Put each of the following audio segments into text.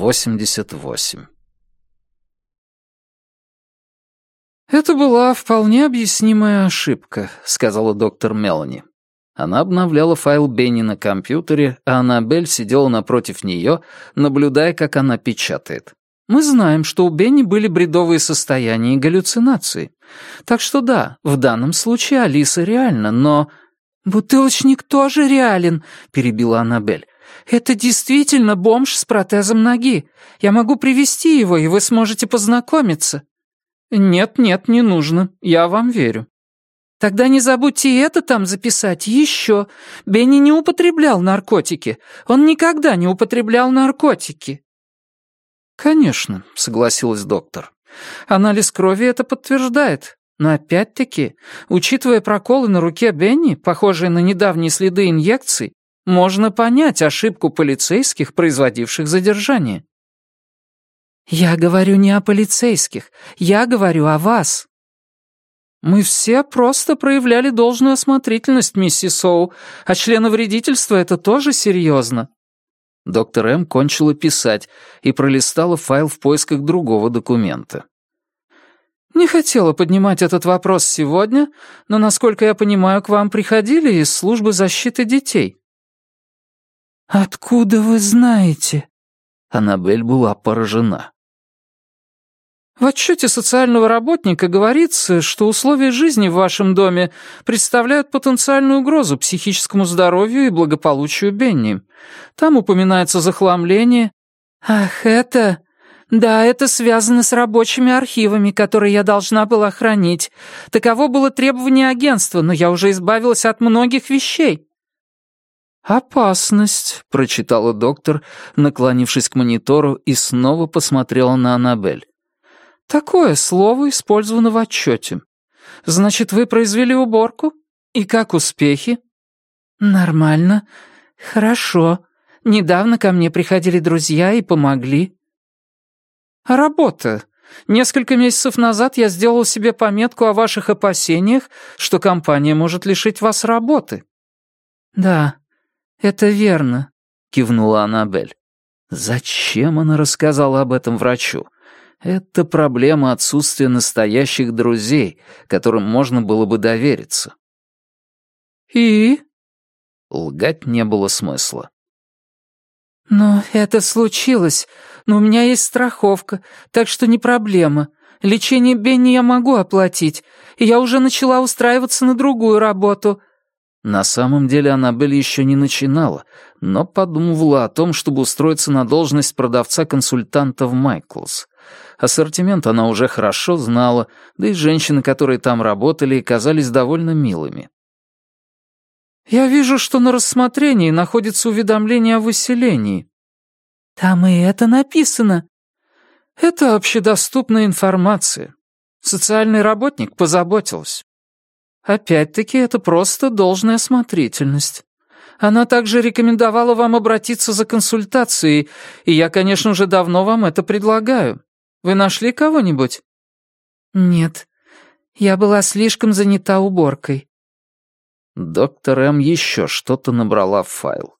88. «Это была вполне объяснимая ошибка», — сказала доктор Мелани. Она обновляла файл Бенни на компьютере, а Аннабель сидела напротив нее, наблюдая, как она печатает. Мы знаем, что у Бенни были бредовые состояния и галлюцинации. Так что да, в данном случае Алиса реальна, но... «Бутылочник тоже реален», — перебила Аннабель. «Это действительно бомж с протезом ноги. Я могу привести его, и вы сможете познакомиться». «Нет, нет, не нужно. Я вам верю». «Тогда не забудьте это там записать. Еще. Бенни не употреблял наркотики. Он никогда не употреблял наркотики». «Конечно», — согласилась доктор. «Анализ крови это подтверждает. Но опять-таки, учитывая проколы на руке Бенни, похожие на недавние следы инъекций, можно понять ошибку полицейских, производивших задержание. «Я говорю не о полицейских, я говорю о вас». «Мы все просто проявляли должную осмотрительность, миссис Соу, а членовредительство — это тоже серьезно». Доктор М. кончила писать и пролистала файл в поисках другого документа. «Не хотела поднимать этот вопрос сегодня, но, насколько я понимаю, к вам приходили из службы защиты детей». «Откуда вы знаете?» Аннабель была поражена. В отчете социального работника говорится, что условия жизни в вашем доме представляют потенциальную угрозу психическому здоровью и благополучию Бенни. Там упоминается захламление. Ах, это... Да, это связано с рабочими архивами, которые я должна была хранить. Таково было требование агентства, но я уже избавилась от многих вещей. «Опасность», — прочитала доктор, наклонившись к монитору и снова посмотрела на Аннабель. «Такое слово использовано в отчете. Значит, вы произвели уборку? И как успехи?» «Нормально. Хорошо. Недавно ко мне приходили друзья и помогли». «А работа? Несколько месяцев назад я сделал себе пометку о ваших опасениях, что компания может лишить вас работы». «Да, «Это верно», — кивнула Аннабель. Зачем она рассказала об этом врачу? Это проблема отсутствия настоящих друзей, которым можно было бы довериться. «И?» Лгать не было смысла. «Но это случилось. Но у меня есть страховка, так что не проблема. Лечение Бенни я могу оплатить, и я уже начала устраиваться на другую работу. На самом деле Аннабель еще не начинала, но подумывала о том, чтобы устроиться на должность продавца-консультанта в Майклс. Ассортимент она уже хорошо знала, да и женщины, которые там работали, казались довольно милыми. «Я вижу, что на рассмотрении находится уведомление о выселении». «Там и это написано». «Это общедоступная информация. Социальный работник позаботился. Опять-таки, это просто должная осмотрительность. Она также рекомендовала вам обратиться за консультацией, и я, конечно, уже давно вам это предлагаю. Вы нашли кого-нибудь?» «Нет, я была слишком занята уборкой». Доктор М. еще что-то набрала в файл.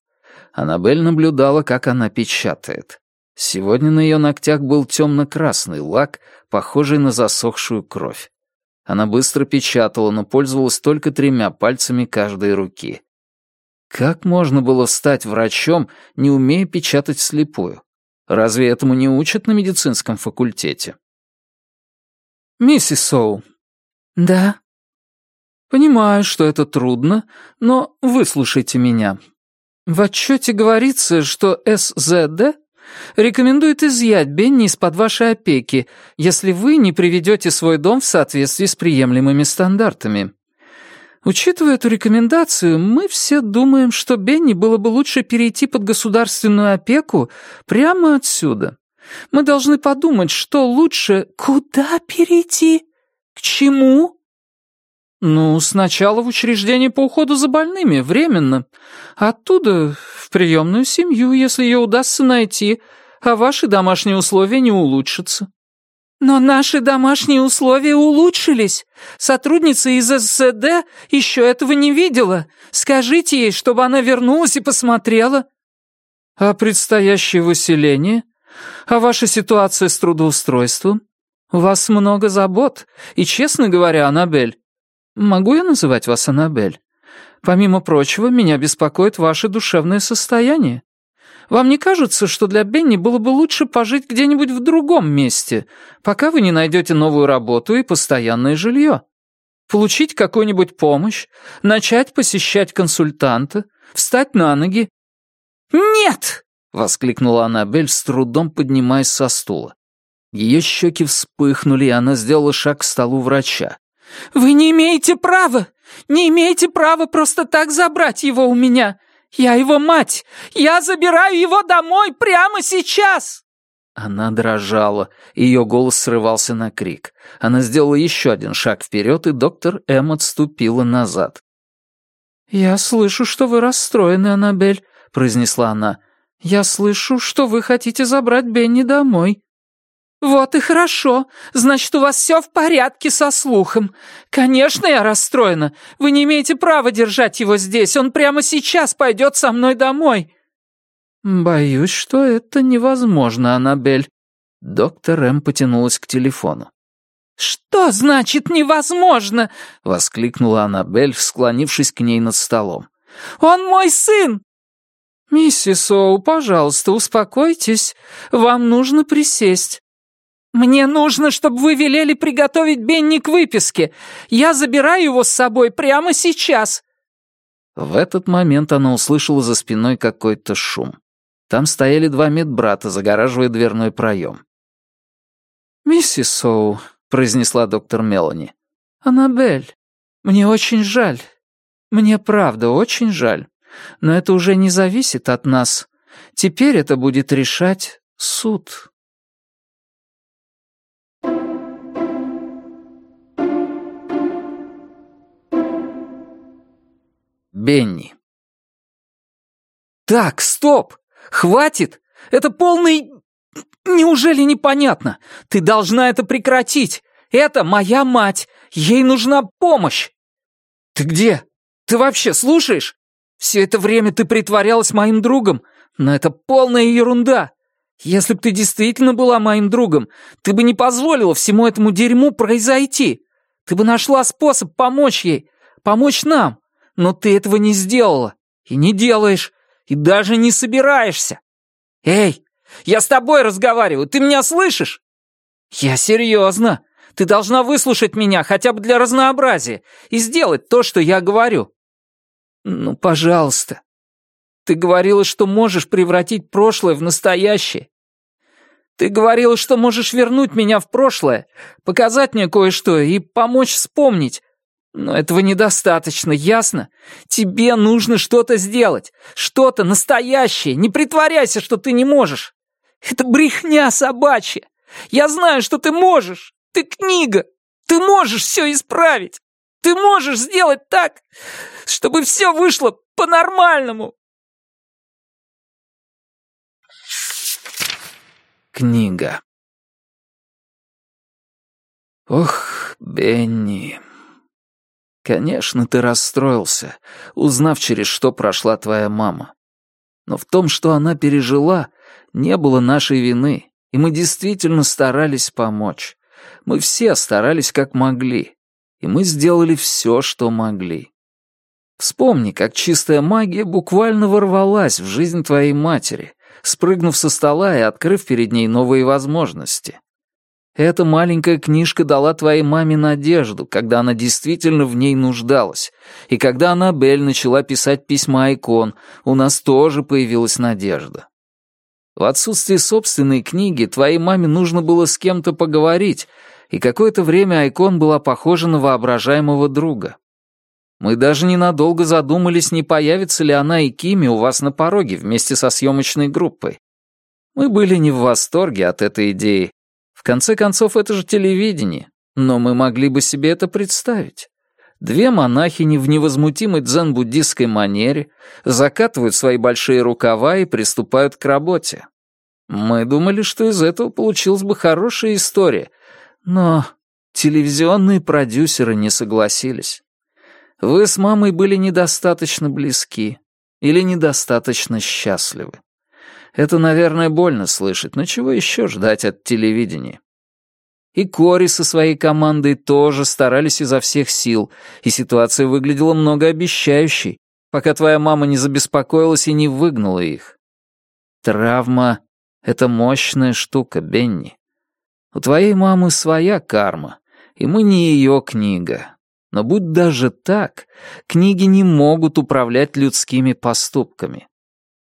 Аннабель наблюдала, как она печатает. Сегодня на ее ногтях был темно-красный лак, похожий на засохшую кровь. Она быстро печатала, но пользовалась только тремя пальцами каждой руки. Как можно было стать врачом, не умея печатать вслепую? Разве этому не учат на медицинском факультете? «Миссис Соу». «Да». «Понимаю, что это трудно, но выслушайте меня. В отчете говорится, что СЗД Рекомендует изъять Бенни из-под вашей опеки, если вы не приведете свой дом в соответствии с приемлемыми стандартами. Учитывая эту рекомендацию, мы все думаем, что Бенни было бы лучше перейти под государственную опеку прямо отсюда. Мы должны подумать, что лучше... Куда перейти? К чему? «Ну, сначала в учреждение по уходу за больными, временно. Оттуда в приемную семью, если ее удастся найти, а ваши домашние условия не улучшатся». «Но наши домашние условия улучшились. Сотрудница из ССД еще этого не видела. Скажите ей, чтобы она вернулась и посмотрела». «А предстоящее выселение? А ваша ситуация с трудоустройством? У вас много забот, и, честно говоря, Аннабель... Могу я называть вас Аннабель? Помимо прочего, меня беспокоит ваше душевное состояние. Вам не кажется, что для Бенни было бы лучше пожить где-нибудь в другом месте, пока вы не найдете новую работу и постоянное жилье? Получить какую-нибудь помощь, начать посещать консультанта, встать на ноги?» «Нет!» — воскликнула Аннабель, с трудом поднимаясь со стула. Ее щеки вспыхнули, и она сделала шаг к столу врача. «Вы не имеете права! Не имеете права просто так забрать его у меня! Я его мать! Я забираю его домой прямо сейчас!» Она дрожала, ее голос срывался на крик. Она сделала еще один шаг вперед, и доктор М отступила назад. «Я слышу, что вы расстроены, Аннабель», — произнесла она. «Я слышу, что вы хотите забрать Бенни домой». «Вот и хорошо. Значит, у вас все в порядке со слухом. Конечно, я расстроена. Вы не имеете права держать его здесь. Он прямо сейчас пойдет со мной домой». «Боюсь, что это невозможно, Аннабель». Доктор М потянулась к телефону. «Что значит невозможно?» — воскликнула Аннабель, склонившись к ней над столом. «Он мой сын!» «Миссис Оу, пожалуйста, успокойтесь. Вам нужно присесть». «Мне нужно, чтобы вы велели приготовить Бенни к выписке. Я забираю его с собой прямо сейчас». В этот момент она услышала за спиной какой-то шум. Там стояли два медбрата, загораживая дверной проем. «Миссис Соу», — произнесла доктор Мелани, — «Аннабель, мне очень жаль. Мне правда очень жаль. Но это уже не зависит от нас. Теперь это будет решать суд». Бенни. «Так, стоп! Хватит! Это полный... Неужели непонятно? Ты должна это прекратить! Это моя мать! Ей нужна помощь!» «Ты где? Ты вообще слушаешь? Все это время ты притворялась моим другом, но это полная ерунда. Если бы ты действительно была моим другом, ты бы не позволила всему этому дерьму произойти. Ты бы нашла способ помочь ей, помочь нам но ты этого не сделала и не делаешь, и даже не собираешься. Эй, я с тобой разговариваю, ты меня слышишь? Я серьезно. Ты должна выслушать меня хотя бы для разнообразия и сделать то, что я говорю. Ну, пожалуйста. Ты говорила, что можешь превратить прошлое в настоящее. Ты говорила, что можешь вернуть меня в прошлое, показать мне кое-что и помочь вспомнить, но этого недостаточно, ясно? Тебе нужно что-то сделать. Что-то настоящее. Не притворяйся, что ты не можешь. Это брехня собачья. Я знаю, что ты можешь. Ты книга. Ты можешь все исправить. Ты можешь сделать так, чтобы все вышло по-нормальному. Книга. Ох, Бенни. Конечно, ты расстроился, узнав, через что прошла твоя мама. Но в том, что она пережила, не было нашей вины, и мы действительно старались помочь. Мы все старались как могли, и мы сделали все, что могли. Вспомни, как чистая магия буквально ворвалась в жизнь твоей матери, спрыгнув со стола и открыв перед ней новые возможности. Эта маленькая книжка дала твоей маме надежду, когда она действительно в ней нуждалась. И когда Аннабель начала писать письма Айкон, у нас тоже появилась надежда. В отсутствие собственной книги твоей маме нужно было с кем-то поговорить, и какое-то время Айкон была похожа на воображаемого друга. Мы даже ненадолго задумались, не появится ли она и Кими у вас на пороге вместе со съемочной группой. Мы были не в восторге от этой идеи, в конце концов, это же телевидение, но мы могли бы себе это представить. Две монахини в невозмутимой дзен-буддистской манере закатывают свои большие рукава и приступают к работе. Мы думали, что из этого получилась бы хорошая история, но телевизионные продюсеры не согласились. Вы с мамой были недостаточно близки или недостаточно счастливы. Это, наверное, больно слышать, но чего еще ждать от телевидения? И Кори со своей командой тоже старались изо всех сил, и ситуация выглядела многообещающей, пока твоя мама не забеспокоилась и не выгнала их. Травма — это мощная штука, Бенни. У твоей мамы своя карма, и мы не ее книга. Но будь даже так, книги не могут управлять людскими поступками.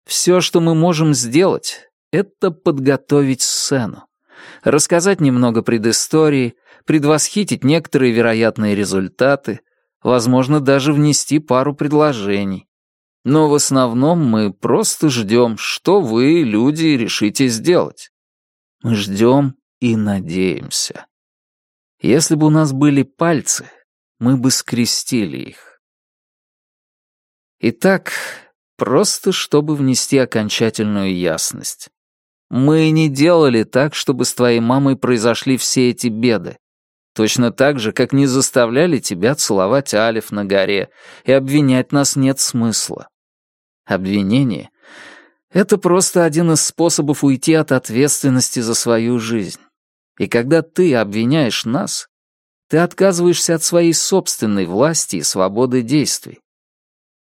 Все, что мы можем сделать, это подготовить сцену рассказать немного предыстории, предвосхитить некоторые вероятные результаты, возможно, даже внести пару предложений. Но в основном мы просто ждем, что вы, люди, решите сделать. Мы ждем и надеемся. Если бы у нас были пальцы, мы бы скрестили их. Итак, просто чтобы внести окончательную ясность. Мы не делали так, чтобы с твоей мамой произошли все эти беды. Точно так же, как не заставляли тебя целовать Алиф на горе, и обвинять нас нет смысла. Обвинение — это просто один из способов уйти от ответственности за свою жизнь. И когда ты обвиняешь нас, ты отказываешься от своей собственной власти и свободы действий.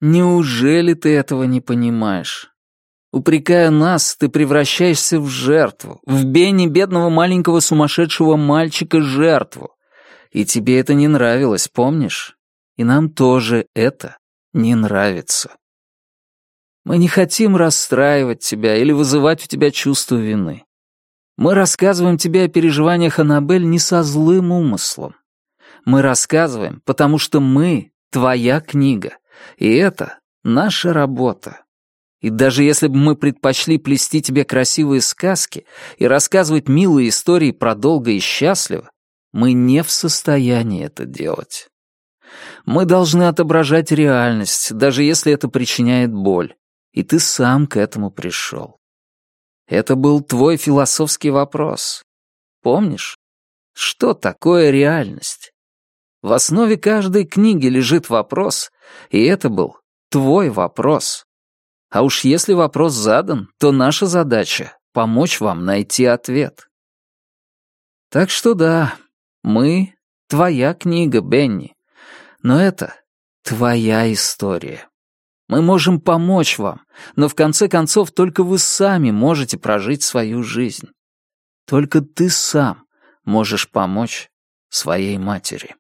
Неужели ты этого не понимаешь? Упрекая нас, ты превращаешься в жертву, в Бенни бедного маленького сумасшедшего мальчика-жертву. И тебе это не нравилось, помнишь? И нам тоже это не нравится. Мы не хотим расстраивать тебя или вызывать у тебя чувство вины. Мы рассказываем тебе о переживаниях Аннабель не со злым умыслом. Мы рассказываем, потому что мы — твоя книга, и это наша работа. И даже если бы мы предпочли плести тебе красивые сказки и рассказывать милые истории про долго и счастливо, мы не в состоянии это делать. Мы должны отображать реальность, даже если это причиняет боль, и ты сам к этому пришел. Это был твой философский вопрос. Помнишь? Что такое реальность? В основе каждой книги лежит вопрос, и это был твой вопрос. А уж если вопрос задан, то наша задача — помочь вам найти ответ. Так что да, мы — твоя книга, Бенни. Но это твоя история. Мы можем помочь вам, но в конце концов только вы сами можете прожить свою жизнь. Только ты сам можешь помочь своей матери.